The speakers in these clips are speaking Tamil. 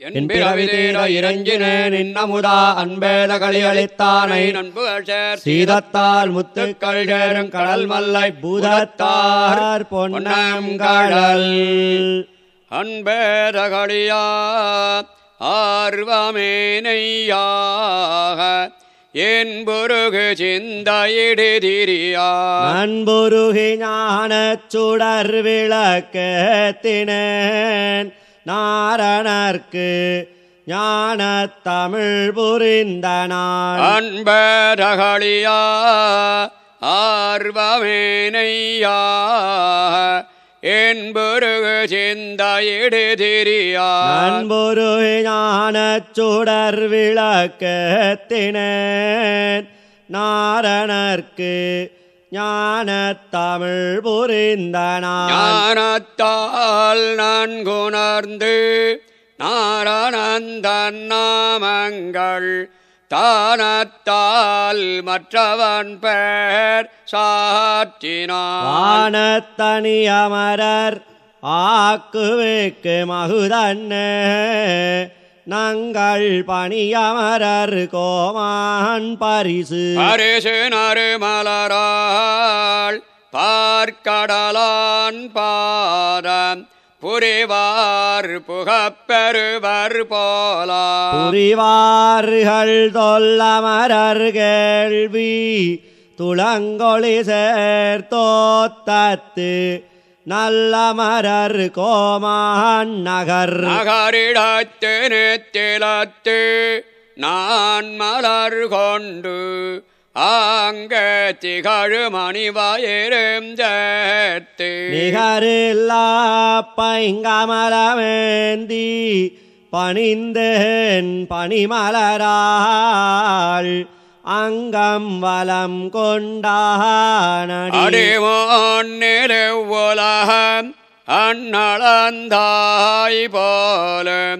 என் பிறவி தீர இறஞ்சினேன் இன்னமுதா அன்பேத களியளித்தானை நண்பு அழர் சீதத்தால் முத்துக்கள் சேரும் கடல் மல்லை பூதத்தார் பொன்னம் கடல். அன்பேதகளியா ஆர்வமேனையாக என் பொருகு சிந்தையிடுதிரியா. நண்புருகி ஞானச் சுடர் விளக்கத்தினேன். நாரணர்க்கு ஞானத் தமிழ் புரிந்தனான். அன்பேதகளியா ஆர்வமேனையாக என் பொருகு சிந்தையிடுதிரியா நண்புருகி ஞானச் சுடர் விளக்கத்தினேன். நாரணர்க்கு ஞானத் தமிழ் புரிந்தனான். ஞானத்தால் நான் குணர்ந்து நாரானந்தன் நாமங்கள் தானத்தால் மற்றவன் பெயர் சாற்றினான். வானத்தனி அமரர் ஆக்குவிக்கு மகுதன்னே. நங்கள் பணியமரர் கோமான் பரிசு. பரிசு நறுமலராள் பார்க்கடலான் பாதம் புரிவார் புகப்பெறுவர் போலா புரிவார்கள் தொல்லமரர் கேள்வி துளங்கொளி சேர்த்தோத்தத்து நல்லமரர் கோமான் நகர். நகரிடத்து நெத்திலத்து நான் மலர் கொண்டு ஆங்க திகழு மணிவாயிருந்தேத்து நிகரில்லா பைங்கமலமேந்தி பணிந்தேன் பணிமலராள். அங்கம் வலம் கொண்டானடி. அடிமோன் உலகம் அண்ணளந்தாய் போல.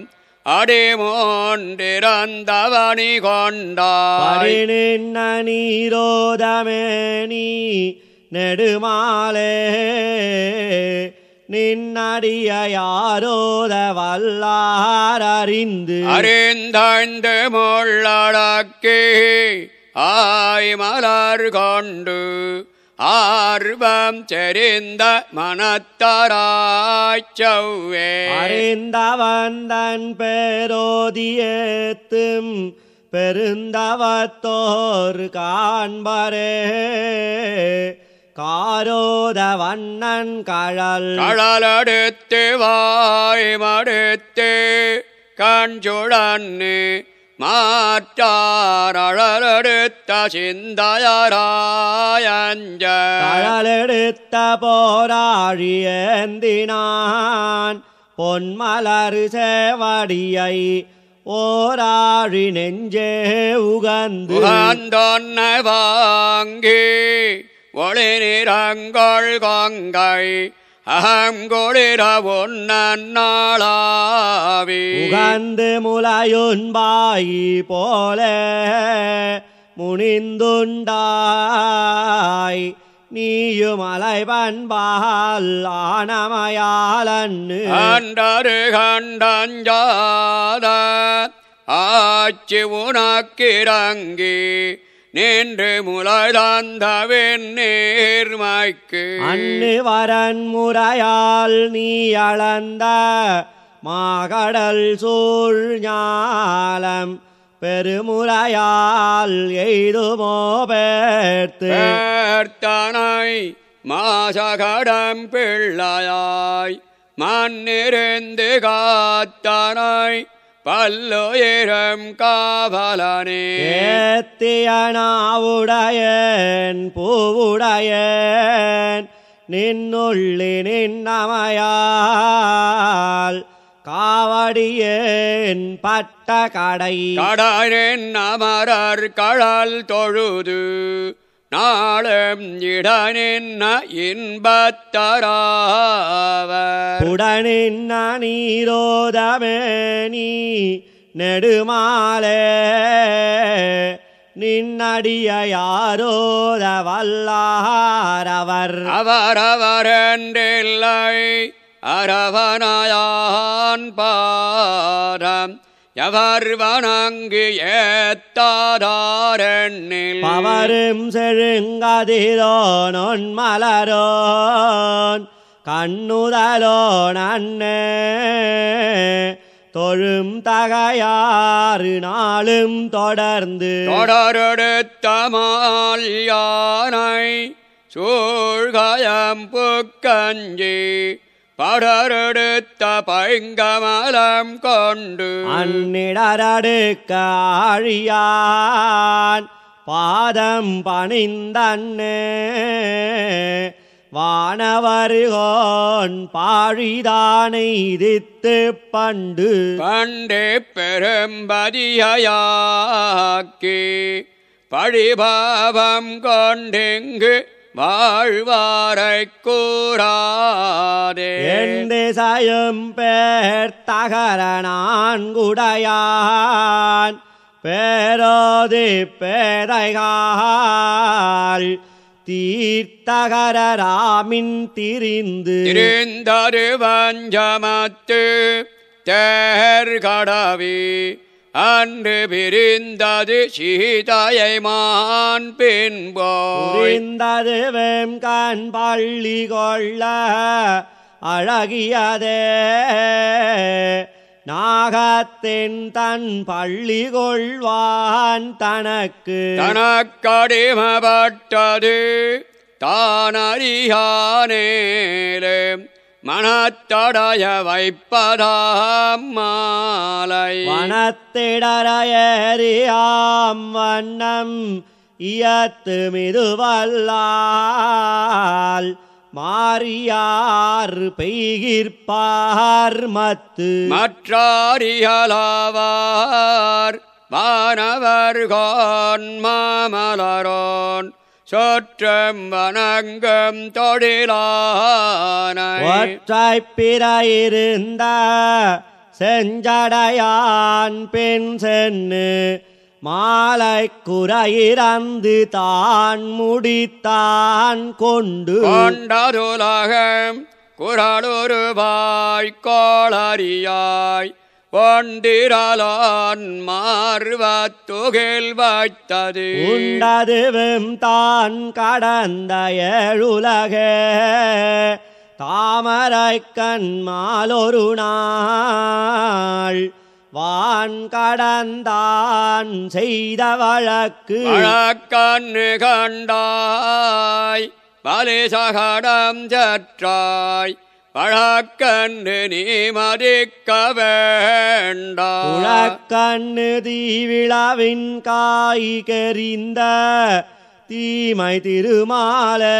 அடிமோன்றிறந்தவனி கொண்டாய். படிநின்ன நீரோதமேனி நெடுமாலே. நின்னடிய யாரோத வல்லாரறிந்து. அறிந்தழ்ந்து முள்ளடக்கி. ஆய் மலர் கொண்டு ஆர்வம் தெரிந்த மனத்தராய்ச் செவ்வே. அறிந்தவந்தன் பேரோதியேத்தும் பெருந்தவத்தோர் காண்பரே. காரோத வண்ணன் கழல் கடலடுத்து வாய் மடுத்து கஞ்சுடன்னு மாற்றாரழலடுத்த சிந்தையராயஞ்ச. கழலெடுத்த போராழியேந்தினான். பொன்மலர் சேவடியை ஓராழி நெஞ்சே உகந்து. உகந்தொன்ன வாங்கி ஒளி நிறங்கள் கொங்கை அகங்குளிர ஒன்னாளாவி உகந்து முலையுண்பாயி போல முனிந்துண்டாய். நீயும் அலைவன்பால் ஆனமையாலன்னு அன்றரு கண்டஞ்சாத ஆட்சி உனக்கிறங்கி நின்று முளைதந்தவின் நேர்மைக்கு அன்னு வரன் முறையால் நீ அளந்த மாகடல் சூழ் ஞாலம் பெருமுறையால் எய்துமோ பேர்த்து. பேர்த்தனை மாசகடம் பிள்ளையாய் மண்ணிருந்து காத்தனை பல்லுயிரம் காவலனே. ஏத்தியனாவுடையன் பூவுடையன் நின்னுள்ளி நின்னமையால் காவடியேன் பட்ட கடை. கடலின் அமரர் கடல் தொழுது. நாளும் இடனின்ன இன்பத்தராவர். உடனின்ன நீரோதமேனி நெடுமாலே. நின்னடிய யாரோத வல்லாரவர். அவரவரென்றில்லை அரவணையான் பாதம் எவர் வணங்கு ஏத்தாதாரெண்ணில். பவரும் செழுங்கதிரோன் மலரோன் கண்ணுதலோன் அண்ணே தொழும் தகையாறு நாளும் தொடர்ந்து தொடரெடுத்த மால் யானை சூழ்கயம் புக்கஞ்சி படரெடுத்த பைங்கமலம் கொண்டு அந்நிடரடுக்க ஆழியான் பாதம் பணிந்தன்னே வானவருகோன் பாழிதானை இதித்து பண்டு. பண்டே பெரும்பதியாக்கி பழிபாவம் கொண்டெங்கு வாழ்வாரை கூறாதே. என் திசையும் பேர் தகர நான்குடையான் பேரோதி பேதைகால் தீர்த்தகர ராமின் திரிந்து. இருந்தது வஞ்சமத்து தேர்கடவி அன்று பிரிந்தது சீதையை மான் பின்போய். புரிந்தது வெம்கண் பள்ளி கொள்ள அழகியதே. நாகத்தின் தன் பள்ளி கொள்வான் தனக்கு. தனக்கடிமப்பட்டது தானறியானேலே. மனத்தடைய வைப்பதாம் மாலை. வனத்திடரையறியாம் வண்ணம் இயத்து மிதுவல்லால் மாறியார் பெய்கிற்பார் மத்து. மற்றாரியலாவார் வானவர்கோன் மாமலரோன். சொற்றம் வணங்கும் தொழிலானை. ஒற்றைப் பிறையிருந்த செஞ்சடையான் பெண் சென்னு மாலை குறையிறந்து தான் முடித்தான் கொண்டு. கொண்டதுலகம் குரலுருவாய் கோளறியாய் கொண்டிரலான் மார்வத்துகில் வைத்தது உண்டதுவும் தான் கடந்த ஏழுலகே தாமரை கண்மாலொரு நாள். வான் கடந்தான் செய்த வழக்கு. வழக்கண்ணு கண்டாய் பலிசகடம் சற்றாய். வழக்கண்ணு நீ மதிக்க வேண்டாம் உழக்கண்ணு தீவிழாவின் காய் கெறிந்த தீமை திருமாலே.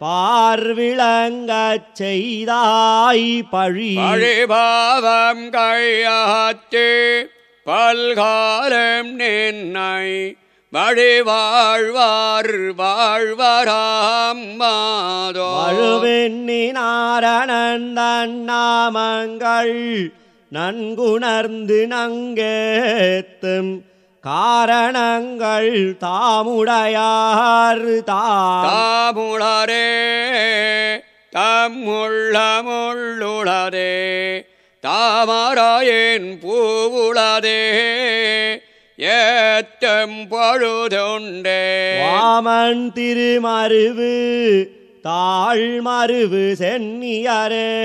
பார்விளங்கச் செய்தாய் பழி. பழிபாவம் கையாத்து பல்காலம் நின்னை வழி வாழ்வார் வாழ்வராம் மாதோ. வழுவெண்ணி நாரணன் தன் நாமங்கள் நன்குணர்ந்து நங்கேத்தும் காரணங்கள் தாமுடையார் தாம் தாமுளரே தம்முள்ளமுள்ளுளதே தாமராயன் பூவுளதே ஏத்தம் பொழுதுண்டே. வாமன் திருமருவு தாழ்மருவு சென்னியரே.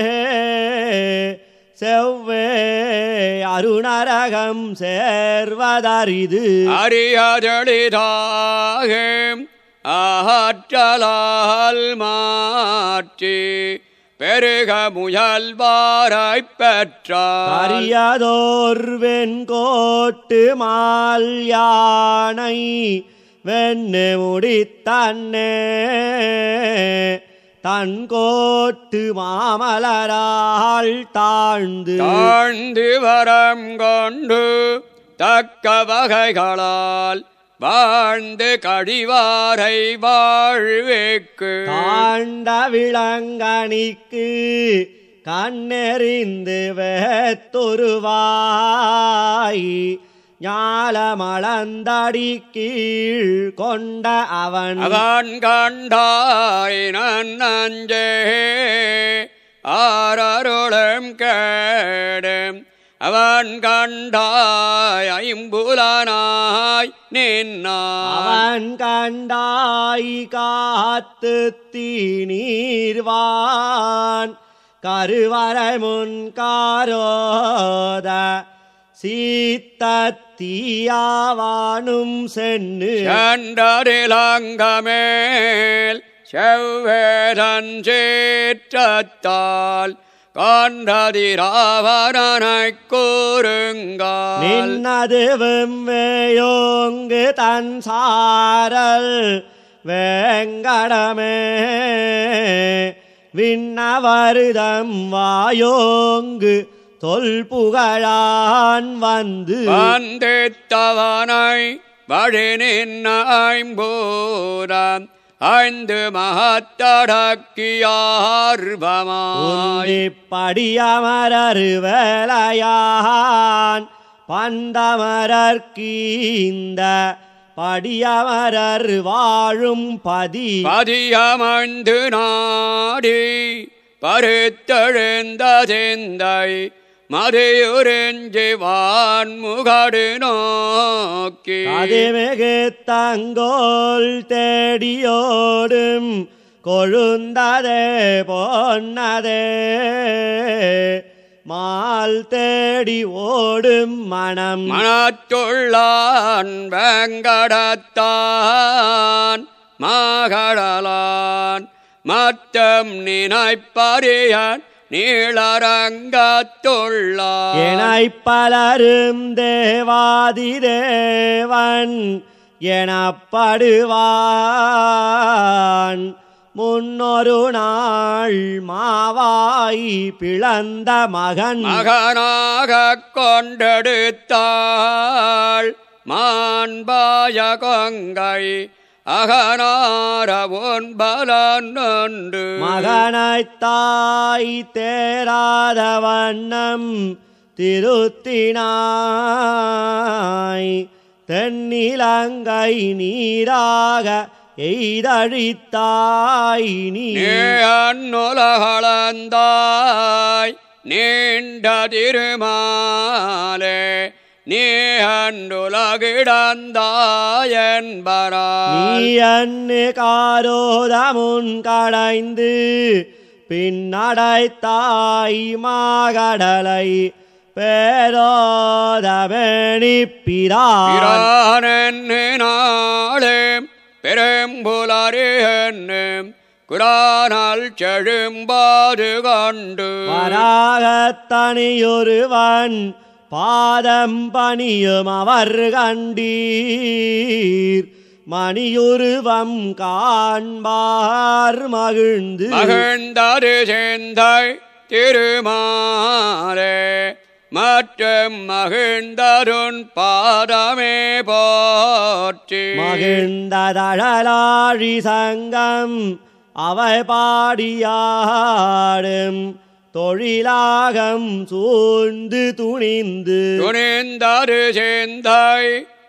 செவ்வே அருணரகம் சேர்வதரிது. அறியதெளிதாக ஆற்றலால் மாற்றி. பெருக முயல்வாராய்ப் பெற்றார் அரியதோர் வெண்கோட்டு மால் யானை வெண்ணு முடித்தன்னே. தன் கோட்டு மாமலரால் தாழ்ந்து தாழ்ந்து வரம் கொண்டு தக்க வகைகளால் வாழ்ந்து கழிவாரை வாழ்வேக்கு தாண்ட விளங்கணிக்கு கண்ணெறிந்து வேத்தொருவாய் ஞாலமளந்தடி கீழ் கொண்ட அவன் அவன் கண்டாய் நஞ்சே ஆரருளும் கேடும் அவன் கண்டாய் ஐம்புலனாய் நின்னான் கண்டாய் காத்து தீநீர்வான். கருவறை முன் காரோத சீத்தீயாவானும் சென்னு சென்றரிலங்கமேல் செவ்வேதன் சேற்றத்தால் காண்டதிராவணனைக் கூறுங்கால். நின்னதுவும் வேயோங்கு தன் சாரல் வேங்கடமே. விண்ணவருதம் வாயோங்கு தொல்புகழான் வந்து வந்தித்தவனை வழி நின்ன ஐந்து மகத்தடக்கியார்வமாய். படியமரரு வேலையான் பந்தமரர்கீந்த படியமரர் வாழும் பதி. பதியமழ்ந்து நாடி பருத்தெழுந்த சிந்தை மதியுறிஞ்சி வான்முகடு நோக்கி. அதுமிகு தங்கோல் தேடியோடும் கொழுந்ததே பொன்னதே. மால் தேடி ஓடும் மனம். மனத்துள்ளான் வெங்கடத்தான் மாகடலான். மத்தம் நினைப்பறியன் நீளரங்கத்துள்ளான் எனைப் பலரும் தேவாதி தேவன் எனப்படுவான். முன்னொரு நாள் மாவாய் பிளந்த மகன் மகனாகக் கொண்டெடுத்தாள். மாண்பாய கொங்கை அகனார ஒன்பலன் ஒன்று மகனைத் தாய் தேராத வண்ணம் திருத்தினாய். தென்னிலங்கை நீராக எய்தழித்தாய் நீ. அந்நுலகளந்தாய் நீண்ட திருமாலே நீ அன்றுலகிடந்தாய் என்பராய் நீ அன்னு காரோதமுன் கடைந்து பின்னடைத்தாய் மாகடலை பேரோதமணி பிரான் என்னும் குரானால் செழும்பாது கண்டு. வராகத்தனியொருவன் பாதம் பணியும் அவர் கண்டீர். மணியுருவம் காண்பார் மகிழ்ந்து. மகிழ்ந்தது செந்தை திருமாலே. மற்றும் மகிழ்ந்தருண் பாதமே போற்றி. மகிழ்ந்ததழலாழி சங்கம் அவை பாடியாடும். தொழிலாகம் சூழ்ந்து துணிந்து துணிந்தரு செந்தை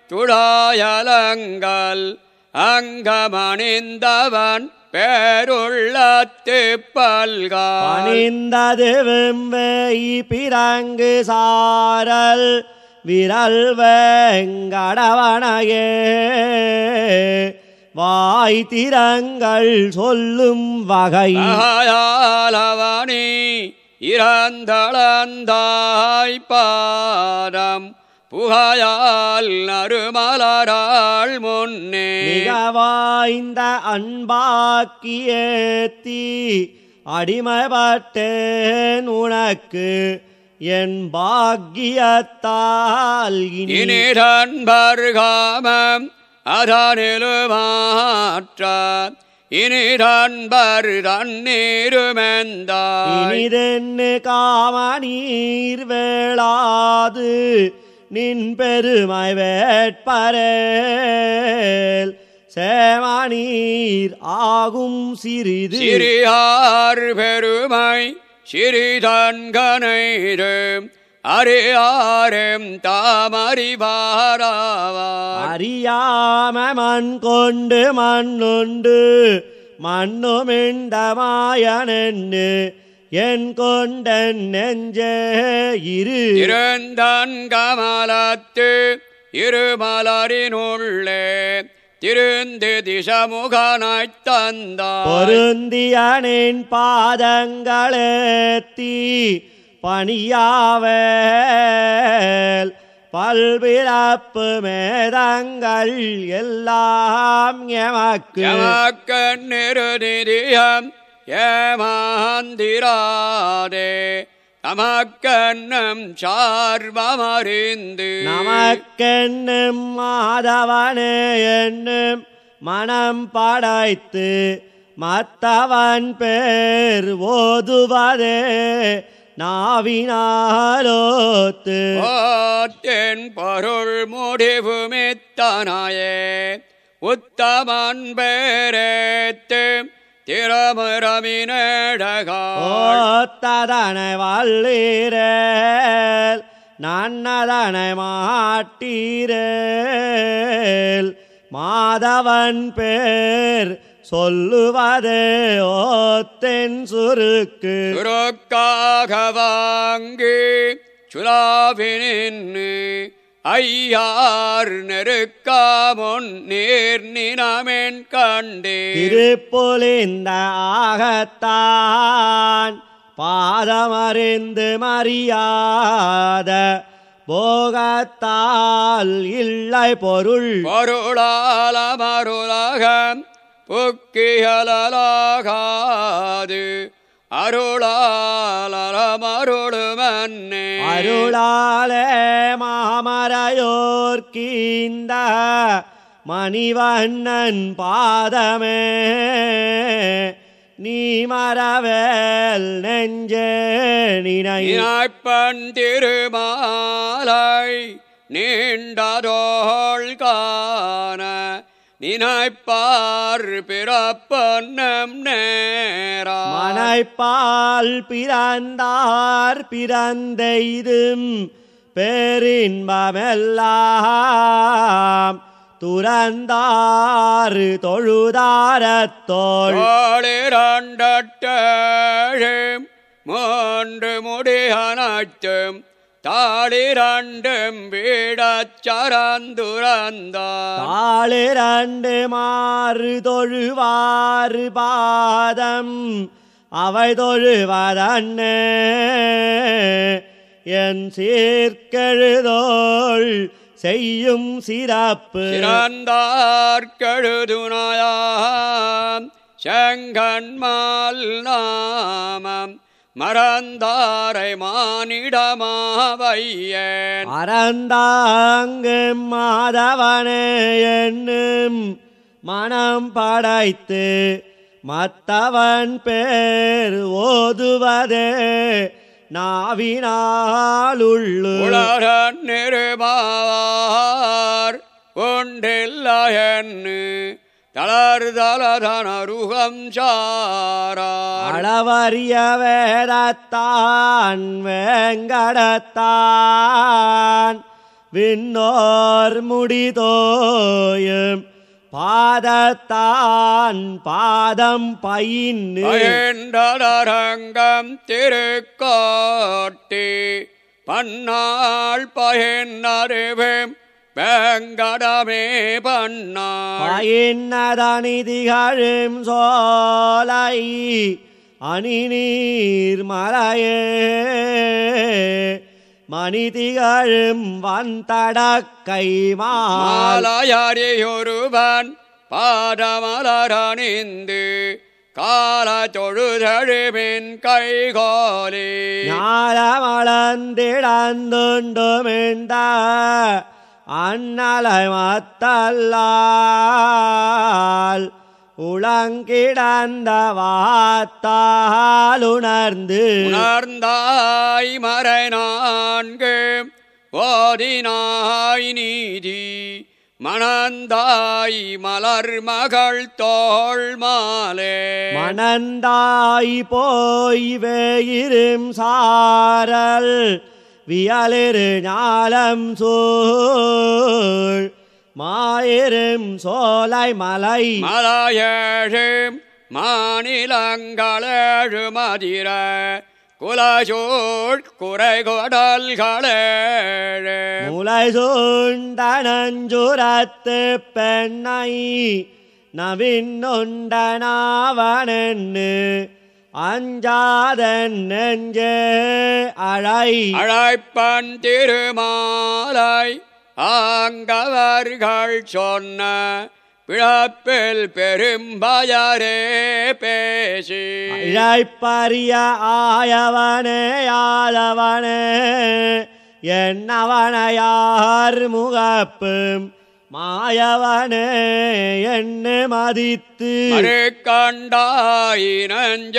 துழாயலங்கள் அங்கமணிந்தவன் பேருள்ளத்து பல்கான் பணிந்தது வெம்பெய் பிறங்கு சாரல் விரல் வேங்கடவனையே வாய் திறங்கள் சொல்லும் வகை. ஆயாலவனி இறந்தளந்தாய் பாதம் புகையால் நறுமலராள் முன்னே. வாய்ந்த அன்பாக்கியேத்தி அடிமைப்பட்டேன் உனக்கு என் பாக்கியத்தால் இனி. இனிரன்பர்காமம் அதனிலுமாற்ற இனிரன்பர் தண்ணீருமெந்தாய் இனிதென்னு காமநீர் வேளாது நின் பெருமை வேட்பரேல். சேமநீர் ஆகும் சிறிது. சிறியார் பெருமை சிறிதன்கனைரு அறியாரும் தாமறிவாராவார். அறியாம மண் கொண்டு மண்ணுண்டு மண்ணுமிண்டமாயனென்னு என் கொண்டன் நெஞ்சே இரு. இருந்தன் கமலத்து இருமலரினுள்ளே திருந்து திசமுகனாய்த் தந்தாய் பொருந்தியனின் பாதங்களேத்தி பணியாவேல். பல்பிறப்பு மேதங்கள் எல்லாம் எமக்கு. நிருநிதியம் ஏமாந்திராதே. தமக்கண்ணம் சார்பமறிந்து நமக்கென்னும் மாதவனே என்னும் மனம் படைத்து மத்தவன் பேர் ஓதுவதே. நாவினாலோத்து. ஓத்தென் பொருள் முடிவு மித்தனாயே உத்தமன் பேரேத்து திறமுறமினடகாள் ஓத்ததனை வல்லீரேல் நன்னதனை மாட்டீரேல் மாதவன் பேர் சொல்லுவதே ஓத்தென் சுருக்கு. சுருக்காக வாங்கி சுலாவினின்னு ஐயார் நெருக்காமுன் நீர் நினமென் கண்டே. திருப்புலிந்த ஆகத்தான் பாதமறிந்து மறியாத போகத்தால் இல்லை பொருள். பொருளால மருளகம் புக்கியலாகாது அருளாலமருளுமன்னே அருளாலே மாமரையோர்கீந்த மணிவண்ணன் பாதமே. நீ மரவேல் நெஞ்சே நினை. இனாய்ப்பன் திருமாலை நீண்டதோள் காண நினைப்பார் பிறப்பன்னம் நேரா. மனைப்பால் பிறந்தார் பிறந்தெய்தும் பேரின்பமெல்லாம் துறந்தாறு தொழுதாரத்தோள் தாளிரண்டேழும் மூன்று முடியனைத்தும் தாளிரண்டும் வீடச் சரந்துரந்தார் தாளிரண்டு மாறு தொழுவாறு பாதம் அவை தொழுவதன்னே. என் சீர்கெழுதோள் செய்யும் சிறப்பு. சிறந்தார் கழுதுனாயாம் செங்கன்மால் நாமம் மறந்தாரை மானிடமாவையன். அறந்தாங்கு மாதவனே என்னும் மனம் படைத்து மத்தவன் பேர் ஓதுவதே நாவினாலுள்ளு. உளர நிருமாவார் ஒன்றில்லையன்னு தளர்தலதனருகம் சாரார். அளவறிய வேதத்தான் வேங்கடத்தான். விண்ணோர் முடிதோயும் பாதத்தான் பாதம் பயன்றரங்கம் திருக்கோட்டி பன்னாள் பயனறிவும் வேங்கடமே பன்னாள் பயின்னதனி திகழும் சோலை அணி நீர் மலையே மணி திகழும் வந்தடக்கை மால். மாலையறியொருவன் பாதமலரணிந்து கால தொழுதழுமின் கைகோலி. ஞாலமளந்திடந்துண்டுமிழ்ந்த அண்ணலை மத்தல்லால் உளங்கிடந்த வாத்தால் உணர்ந்து உணர்ந்தாய் மறை நான்கு ஓதினாய் நீதி மணந்தாய் மலர் மகள் தோள் மாலே மணந்தாய் போய் வேயிரும் சாரல் வியலிரு ஞாலம் சூழ். மாயிரும் சோலை மலை. மலையேழு மாநிலங்களேழு மதிர. குலசூழ் குறை கொடல்களேழு முலை சூண்டனஞ்சுரத்து பெண்ணை நவின்னொண்டனாவனென்னு. அஞ்சாதன் நெஞ்சே அழை. அழைப்பன் திருமாலை ஆங்கவர்கள் சொன்ன பிழப்பில் பெரும்பயரே பேசி. இழைப்பறிய ஆயவனே யாதவனே என்னவனையார் முகப்பும் மாயவனே என்ன மதித்து. மறுக்கண்டாய் நஞ்ச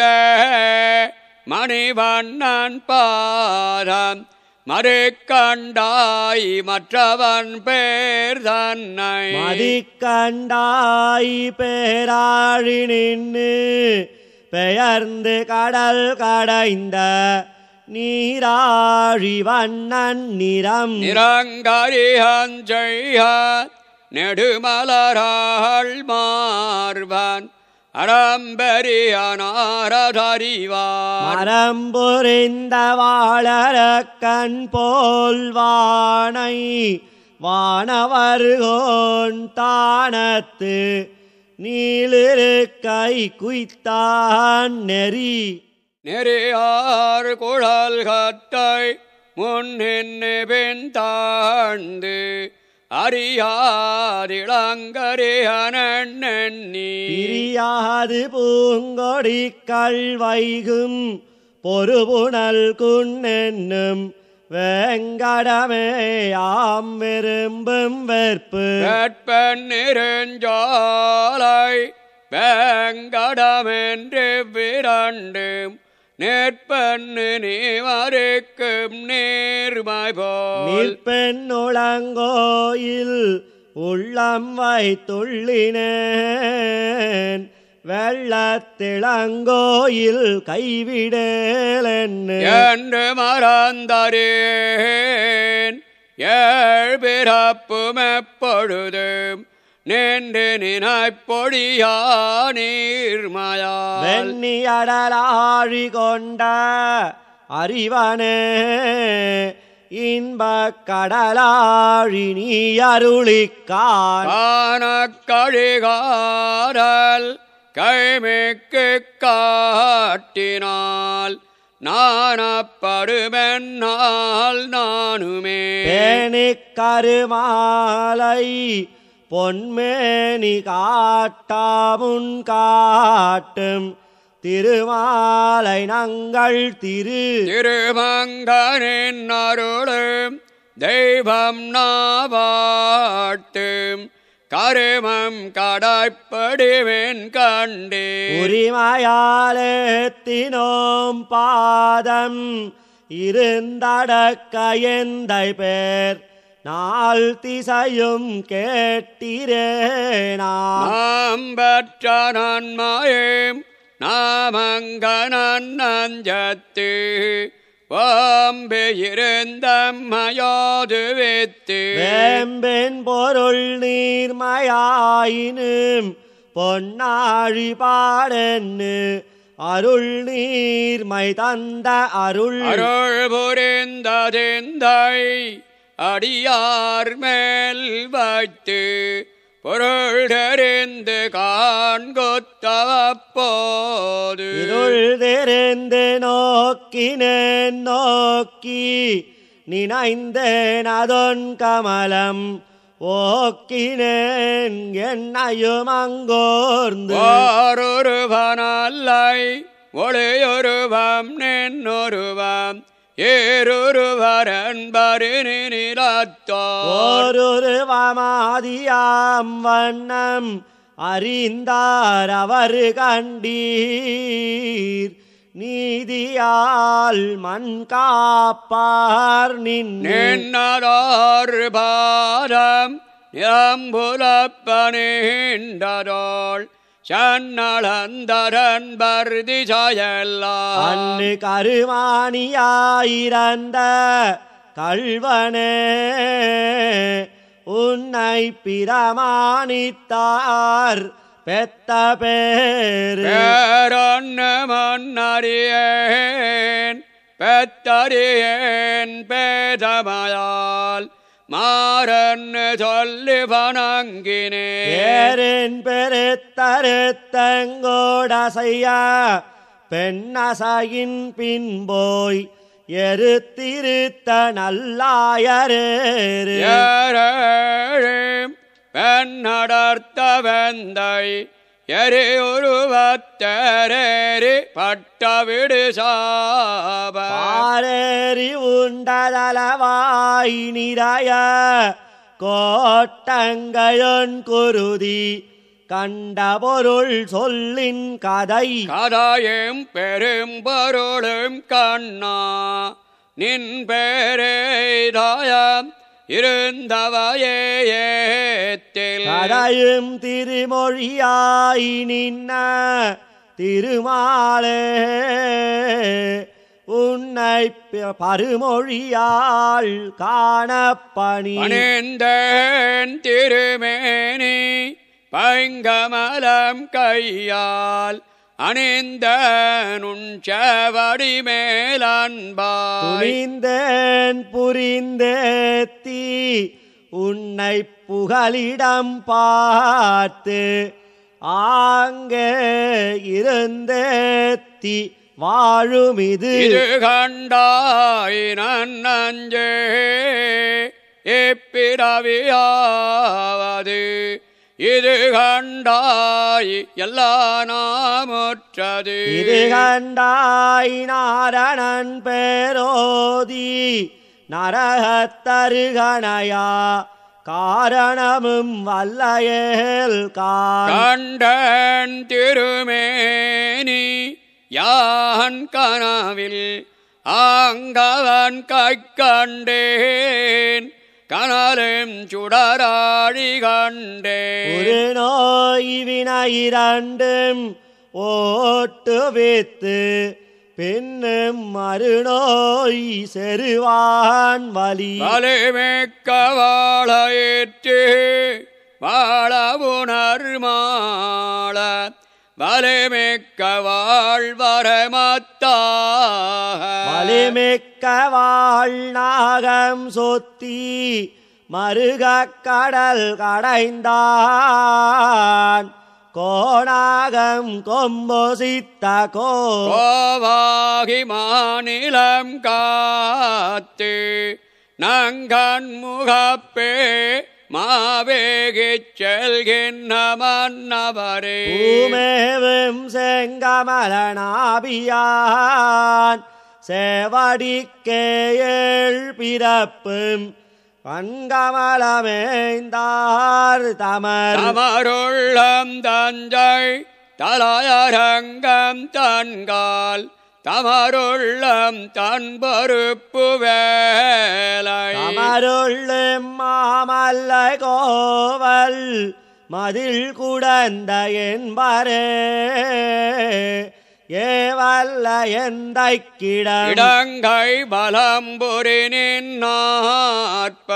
மணிவண்ணன் பாதம் மறுக்கண்டாய் மற்றவன் பேர் தன்னை. மதிக்கண்டாய் பேராழி நின்று பெயர்ந்து கடல் கடைந்த நீராழி வண்ணன் நிறம். நிறங்கரிகஞ்செய்ய நெடுமலராள் மார்பன் அறம்பெரியனாரதறிவார் மரம் புரிந்த வாழறக்கண் போல் வானை வானவர்கோன் தானத்து நீளிரு கை குய்த்தான் நெறி. நெறியார் குழல் கட்டை முன்னின்னு பின் தாழ்ந்து அறியாதிளங்கரியனெண்ணி பிரியாது பூங்கொடி வைகும் பொறுபுணல் குன்னென்னும் வேங்கடமேயாம் விரும்பும் வெற்பு. வேட்பன் நெருஞ்சாலை வேங்கடமென்று விரண்டும் நேர்பண்ணு நீ மறுக்கும் நேர்மை போல் நிற்பெண்ணுளங்கோயில் உள்ளம் வைத்துள்ளினேன். வெள்ளத்திளங்கோயில் கைவிடேலென்னு. என்று மறந்தரேன் ஏழ் பிறப்பும் எப்பொழுதும் நின்று நினைப்பொழியா நீர்மயால் வெண்ணியடலாழி கொண்ட அறிவனே இன்பக் கடலாழி நீ அருளிக்கான் காணக்கழிகாரல் கைமிக்கு காட்டினால் நாணப்படுமென்னால் நானுமே. கருமாலை பொன்மேனி காட்டாமுன் காட்டும் திருமாலை நங்கள் திரு திருமங்கனின் அருளும் தெய்வம் நாவாட்டும். கருமம் கடைப்படுவேன் கண்டே. உரிமையாலேத்தினோம் பாதம் இருந்தடக்க எந்தை பேர். நாள் திசையும் கேட்டிரேனா. நாம் பெற்ற நன்மையும் நாமங்கனன் நஞ்சத்து வாம்பு இருந்தம்மையாது வித்து வேம்பின் பொருள் நீர்மையாயினும் பொன்னாழி பாடென்னு அருள் நீர்மை தந்த அருள். அருள் புரிந்ததிந்தை அடியார் மேல் வைத்து பொருள் தெரிந்து காண்கொத்தவப்போது. இருள் தெரிந்து நோக்கினேன் நோக்கி நினைந்தேன் அதொன் கமலம் ஓக்கினேன் என்னையும் அங்கோர்ந்து. ஓரொருவனல்லை ஒளியொருவம் நின்னொருவம் ஏரொருவரன்பரு நிலத்தோர் ஓருருவமாதியாம் வண்ணம் அறிந்தார் அவர் கண்டீர். நீதியால் மண் காப்பார் நின்னதோர் பாதம் நிலம்புலப்பனீண்டதோள் சன்னளந்தரன் பர்தி செயல்லாம் அன்னு கருமானியாயிரந்த கள்வனே உன்னை பிரமாணித்தார் பெத்த பேரு. பேரொன்னு மன்னறியேன் பெத்தறியேன் பேதமயால். மாறன்னு சொல்லி வணங்கினே. ஏரின் பெருத்தருத்தங்கோட செய்ய பெண்ணசையின் பின்போய் எருத்திருத்த நல்லாயரேறு. ஏழேழும் பெண்ணடர்த்த வெந்தை எரி உருவத்தரேறி பட்டவிடு சாப. பாரேறி உண்டதளவாய் நிறைய கோட்டங்கயன் குருதி கண்ட பொருள் சொல்லின் கதை. கதாயும் பெரும் பொருளும் கண்ணா. நின் பேரேதாயம் இருந்தவையே ஏத்தில். கதையும் திருமொழியாய் நின்ன திருமாலே உன்னை பருமொழியால் காணப்பணி. பணிந்தேன் திருமேனி பைங்கமலம் கையால். அணிந்த நுஞ்சவடி மேலன்பாய் துணிந்தேன் புரிந்தேத்தி உன்னை புகலிடம் பார்த்து ஆங்கே இருந்தேத்தி வாழும் இது இது கண்டாய் இப்பிறவியாவது இது கண்டாய் எல்லா நாமுற்றது. இது கண்டாய் நாரணன் பேரோதி நரகத்தருகணையா காரணமும் வல்லையேல் காண். கண்டன் திருமேனி யான் கனவில் ஆங்கவன் கை கண்டேன் கனலும் சுடராழி கண்டேன் ஒரு நோய் வினை இரண்டும் ஓட்டு வித்து பின்னும் மறுநோய் செருவான் வலி. வலிமிக்க வாழையிற்று வாழ உணர் மாள வலிமிக்க வாழ்வரமத்தாக வலிமிக்க வாழ்நாகம் சொத்தி மருக கடல் கடைந்தான். கோணாகம் கொம்பொசித்த கோவாகி மாநிலம் காத்து நங்கண் முகப்பே மாவேகிச் செல்கின்ற மன்னவரே. பூமேவும் செங்கமலனாபியான் சேவடிக்கேள் பிறப்பும் பன்கமலமேந்தார் தமர். தமருள்ளம் தஞ்சை தலையரங்கம் தன்கால் தமருள்ளம் தன் பொறுப்பு வேலை. தமருள்ளும் மாமல்ல கோவல் மதில் குடந்த என்பரே ஏவல்ல எந்தைக்கிடம் இடங்கை பலம்புரி நின்னாற்ப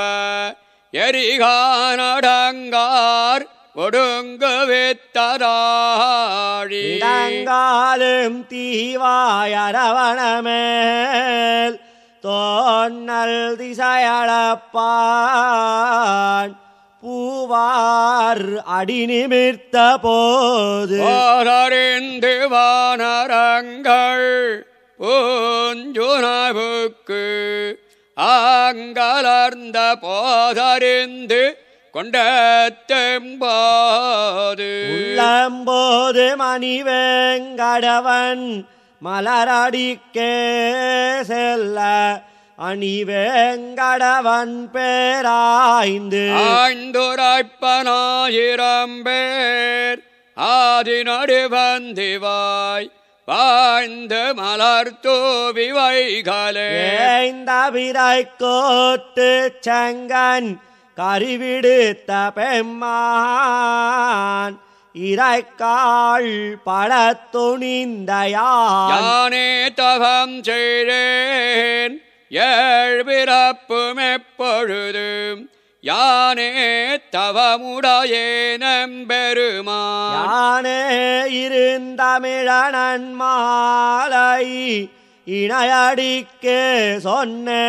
எரிகானடங்கார் ஒடுங்கு வித்ததாழி இடங்காலும் தீவாயரவணமேல் தோன்னல் திசையளப்பான் பூவார் அடி நிமிர்த்த போது போதறிந்து வானரங்கள் பூஞ்சுனவுக்கு ஆங்கலர்ந்த போதறிந்து கொண்டெம்போது உள்ளம்போது மணிவேங்கடவன் மலரடிக்கே செல்ல அணிவேங்கடவன் பேராய்ந்து. ஆய்ந்துரைப்பனாயிரம் பேர் ஆதி நடுவந்திவாய் வாழ்ந்து மலர் தூவி வைகளே ஏந்த விரை கோட்டு சங்கன் கருவிடுத்த பெம்மான் இறைக்காள் படத்துணிந்தயா யானே தவம் செய்தேன் ஏழ்பிறப்பும் எப்பொழுதும் யானே தவமுடையேனம் பெருமான் யானே இருந்தமிழனன் மாலை இணையடிக்கே சொன்னேன்.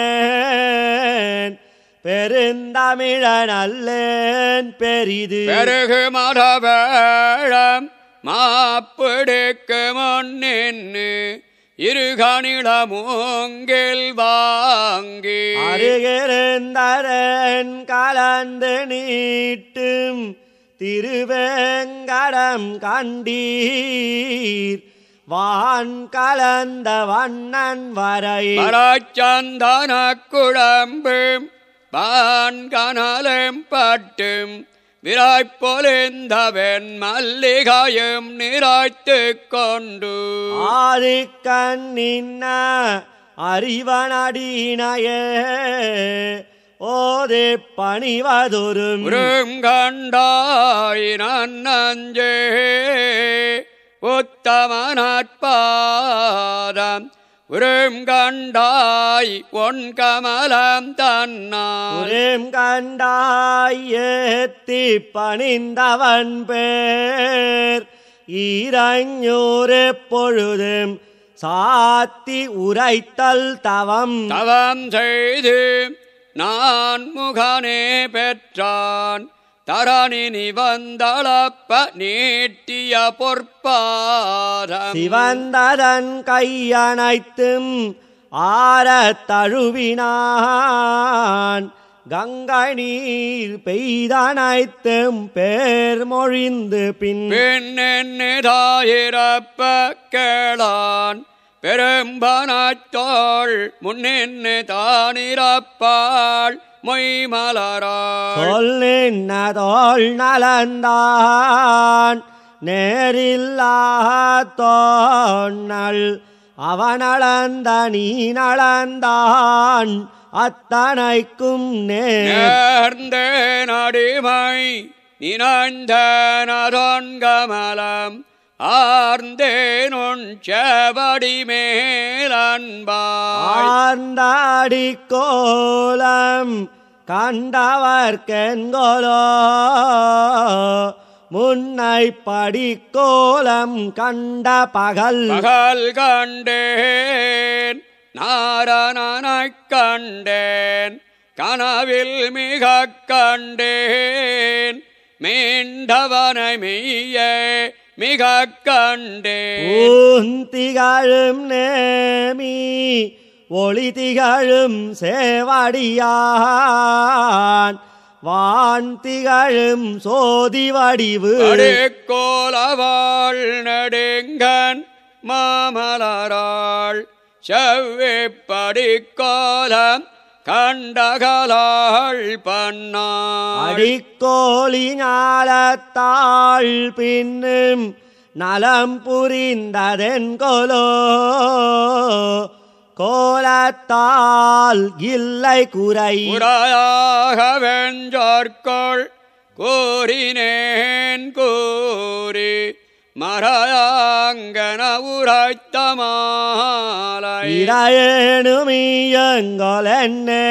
பெருந்தமிழன் அல்லேன் பெரிது. பெருகு மரவேழம் மாப்பிடுக்கு முன்னின்னு இருகணில மூங்கில் வாங்கி. அருகிருந்தரன் கலந்து நீட்டும் திருவேங்கடம் கண்டீர். வான் கலந்த வண்ணன் வரை. பராச்சந்தன குழம்பும் பான்கனலும் பட்டும் விராய்ப்பொலிந்தவன் மல்லிகையும் நிறைத்துக் கொண்டு. ஆதிக்கண் நின்ன அறிவனடினையே ஓதி பணிவதொரும். உருங்கண்டாய் நன்னஞ்சே உத்தமனற்பாதம் உருங்கண்டாய் ஒன் கமலம் தன்னார் உரேம் கண்டாய் ஏத்தி பணிந்தவன் பேர். ஈரஞ்சூறு பொழுதும் சாத்தி உரைத்தல் தவம். தவம் செய்து நான் முகனே பெற்றான். தரணி நிவந்தளப்ப நீட்டிய பொற்பாதம். சிவந்ததன் கையனைத்தும் ஆரத் தழுவினான். கங்கை நீர் பெய்தனைத்தும் பேர் மொழிந்து பின் பெண்ணென்னிதாயிரப்ப கேளான். பெரும்பனத்தோள் முன்னின்னு தானிரப்பாள் சொல் நின்னதோள் நலந்தான். நேரில்லா தோண்ணல் அவனளந்த நீ நலந்தான். அத்தனைக்கும் நேர் நேர்ந்தேன் அடிமை நினைந்த நதொன்கமலம் மேலன்பாய் ஆர்ந்தாடி கோலம் கண்டவர்கென்கொலோ முன்னை படிக்கோலம் கண்ட பகல். பகல் கண்டேன் நாரணனைக் கண்டேன் கனவில் மிக கண்டேன் மீண்டவனை மெய்யே மிக கண்டேன் ஊந்திகழும் நேமி ஒளி திகழும் சேவடியான் வான் திகழும் சோதி வடிவு. அடிக்கோலவாள் நடுங்கன் மாமலராள் செவ்விப்படிக்கோலம் கண்டகலாள் பண்ணாள். அடிக்கோழி ஞாலத்தாள் பின்னும் நலம் புரிந்ததென்கொலோ கோலத்தால் இல்லை குறை. உரையாக வெஞ்சோர்கோள் கூறினேன் கூறி மறையாங்கன உரைத்த மாலை இறையேனுமியங்கொலென்னே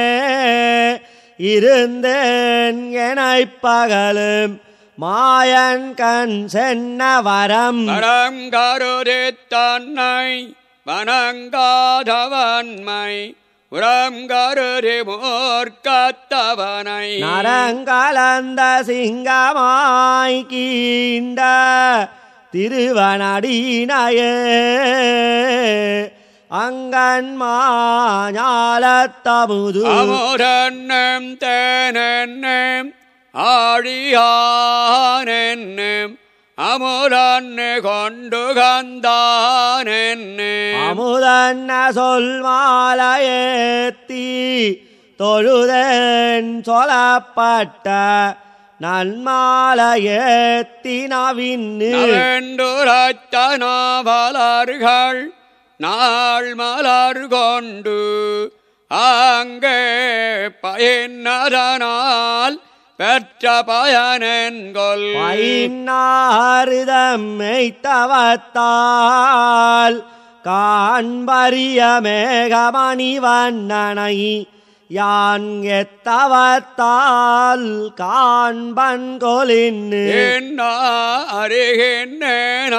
இருந்தேன் எனைப் பகலும் மாயன் கண் சென்ன வரம். வரம் கருதி தன்னை வணங்காதவன்மை உரம் கருதி மூர்க்கத்தவனை நரங்கலந்த சிங்கமாய் கீண்ட திருவனடினையே அங்கன் மாஞாலத்தமுது. அமுதன்னம் தேனென்னும் ஆழியானென்னும் அமுதன்னு கொண்டு கந்தானென்னும் அமுதன்ன சொல் மாலையேத்தி தொழுதேன் சொல்லப்பட்ட நன்மாலையேத்தி நவின்னு நவெண்டுரத்தனாவலர்கள் நாள் மலர் கொண்டு அங்கே பயனதனால் பெற்ற பயனென்கொள். பைன்னாரிதம் மெய்த்தவத்தால் காண்பரிய மேகமணி வண்ணனை யான் எத்தவத்தால் காண்பன் என்ன அறிகின்றேன்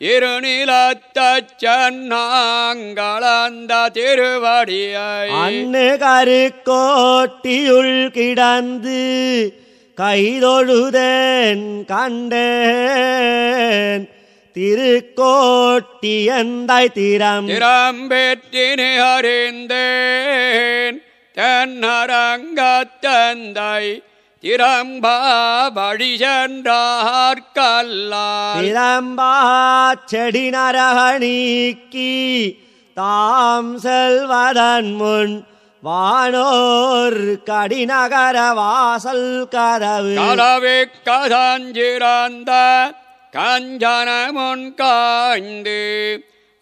இருநிலத்தச் சென்னாங்களந்த திருவடியை. அன்னு கருக்கோட்டியுள் கிடந்து கைதொழுதேன் கண்டேன். திருக்கோட்டி எந்தை திறம். திறம்பெற்றினி அறிந்தேன். தென்னரங்கத்தந்தை திறம்பா வழி சென்றார்கல்லால் திறம்பா செடி நரகணீக்கி தாம் செல்வதன் முன் வானோர் கடிநகர வாசல் கதவு. கதவி கதஞ்சிறந்த கஞ்சனமுன் காய்ந்து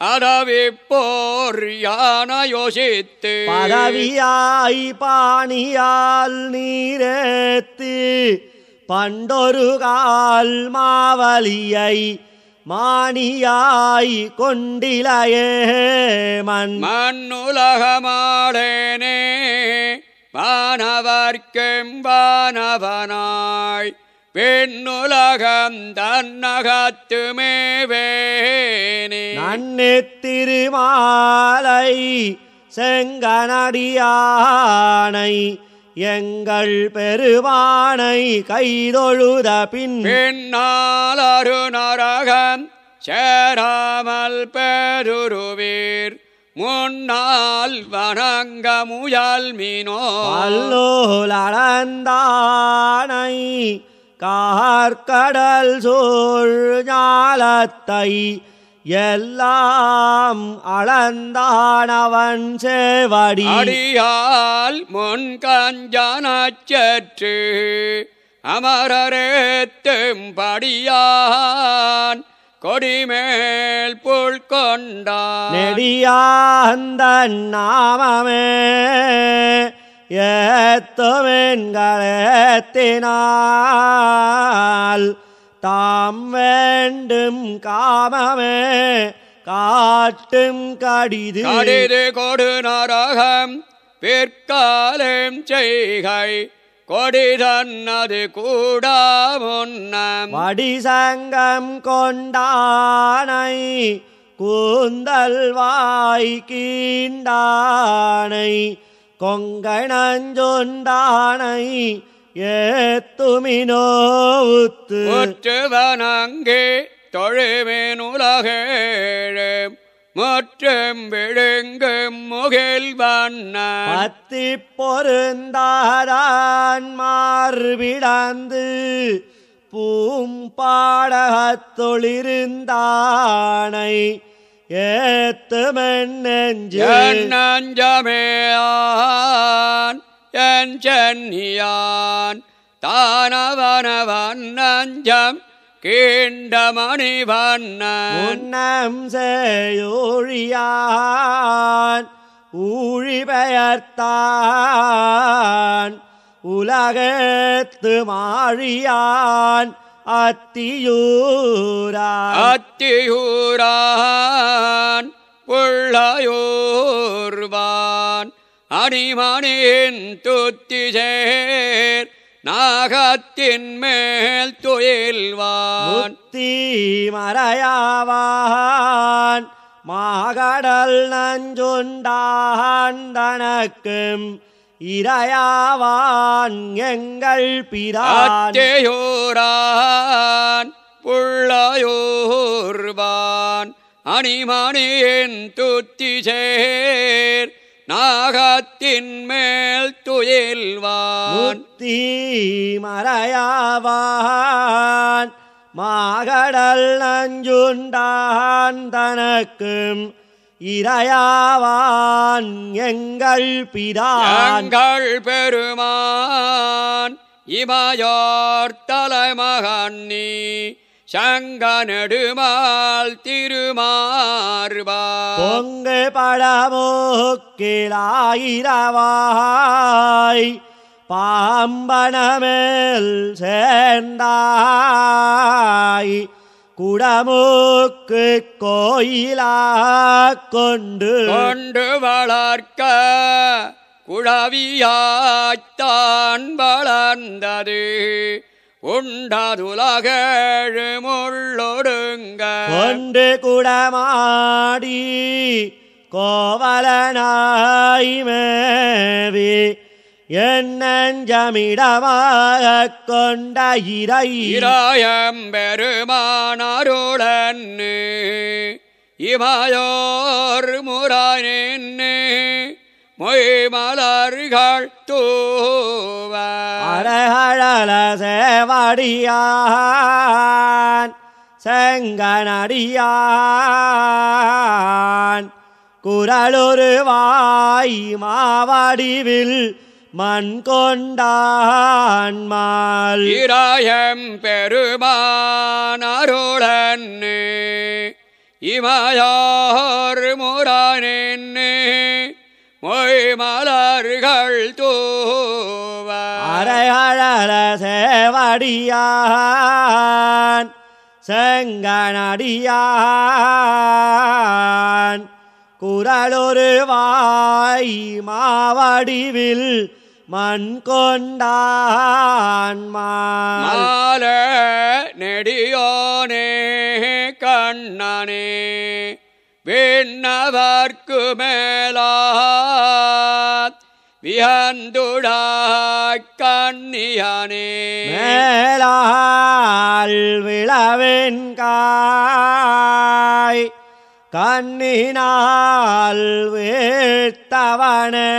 அதவி போர் யான யோசித்து பதவியாய் பாணியால் நீரேத்து பண்டொரு கால் மாவலியை மாணியாய் கொண்டிலையே மண். மண்ணுலகமாடேனே வானவர்க்கும் வானவனாய் பெண்ணுலகம் தன்னகத்துமே வேணே நன்னித்திருமாலை செங்கனடியானை எங்கள் பெருமானை கைதொழுத பின் பின்னால் அருநரகம் சேராமல் பெருருவீர். முன்னால் வணங்க முயல் மீனோ அல்லோல் அளந்தானை கார்கடல் சூழ் ஞாலத்தை எல்லாம் அளந்தானவன் சேவடி. அடியால் முன் கஞ்சனச்சற்று அமரரேத்தும் படியான் கொடிமேல் புல் கொண்டான். நெடியாந்த நாமமே ஏத்துமென்களேத்தினால் தாம் வேண்டும் காமமே காட்டும் கடிது. கடிது கொடு நரகம் பிற்காலம் செய்கை கொடிதன்னது கூட முன்னம். வடிசங்கம் கொண்டானை கூந்தல் வாய் கீண்டானை கொங்கணஞ்சொண்டானை ஏத்துமினோவுத்து முற்றுவனங்கே தொழுவேன் உலகேழு முற்றும் விழுங்கும் முகில் வண்ண. பத்தி பொருந்தாதான் மார்பிடந்து பூம்பாடகத்தொழிருந்தானை நெஞ்சு என் சென்னியான் தானவனவன் நஞ்சம் கீண்டமணி வண்ணன் முன்னம் செய்யூழியான் ஊழி பெயர்த்தான் உலகத்து மாழியான் அத்தியூரான் அத்தியூரான் புள்ளையூர்வான். அணிமணியின் துத்திசேர் நாகத்தின் மேல் துயில்வான். முத்தி மறையாவான் மாகடல் நஞ்சுண்டான் தனக்கும் இரையாவான் எங்கள் பிரான். அத்தியூரான் புள்ளையூர்வான். அணிமணியின் துத்திசேர் நாகத்தின் மேல் துயில்வான். முத்தி மறையாவான். மாகடல் நஞ்சுண்டான் தனக்கும் இரையாவான் எங்கள் பிரான் எங்கள் பெருமான் இமயோர் தலைமகன்னி சங்க நெடுமால் திருமார்பா பொங்கு படமோக்கிலாயிரவாய் பாம்பனமேல் சேர்ந்தாய். குடமுக்கு கோயிலாக் கொண்டு கொண்டு வளர்க்க குழவியாய்த்தான் வளர்ந்தது. உண்டதுலகழு முள்ளொடுங்க. கொண்டு குடமாடி கோவலனாய் மேவி என்னஞ்சமிடமாகக் கொண்ட இறை இராயம் பெருமானருளன்னு இமாயோர் முரணின்னு மொய் மலர்கள் தூவ. அழகழல சேவடியான் செங்கனடியான் குரலொரு வாய் மாவடிவில் மண் கொண்டான் மால் இராயம் பெருமானருளன்னு இமாயோர் முரணின்னு மொய் மலர்கள் தூவ. அரையழல சேவடியான் செங்கனடியான். குரலொரு வாய் மாவடிவில் மண் கொண்டான் மால் நெடியோனே கண்ணனே விண்ணவர்க்கு மேலா வியந்துடாய் கண்ணியனே. மேலால் விளவென் காய். கண்ணினால் வீழ்த்தவனே.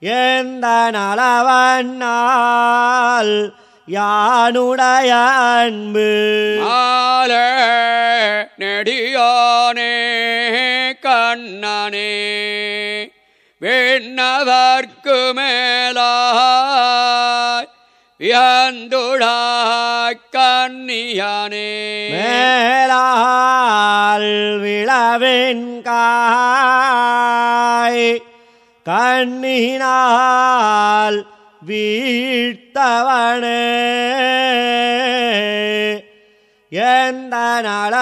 எந்த நலவனால் யானுடைய அன்பு? மால நெடியோனே கண்ணனே. விண்ணவர்க்கு மேலாய் வியந்துடாய் கண்ணியனே. மேலால் விளவென் காய் கண்ணினால் வீழ்த்தவனே. எந்த நலவனால்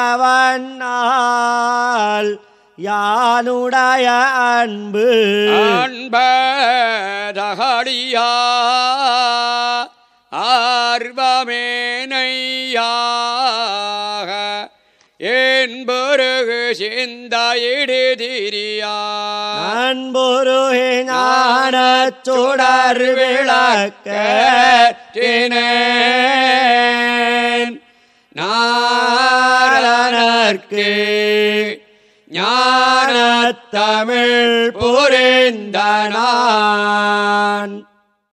யானுடைய அன்பு? அன்பதகடியா ஆர்வமேனையாக என்பருகு சிந்தாயிடுதிரியா அன்புருகே ஞான சுடர் விளக்கேன் நாரணர்க்கு ஞான தமிழ் புரிந்த நான்.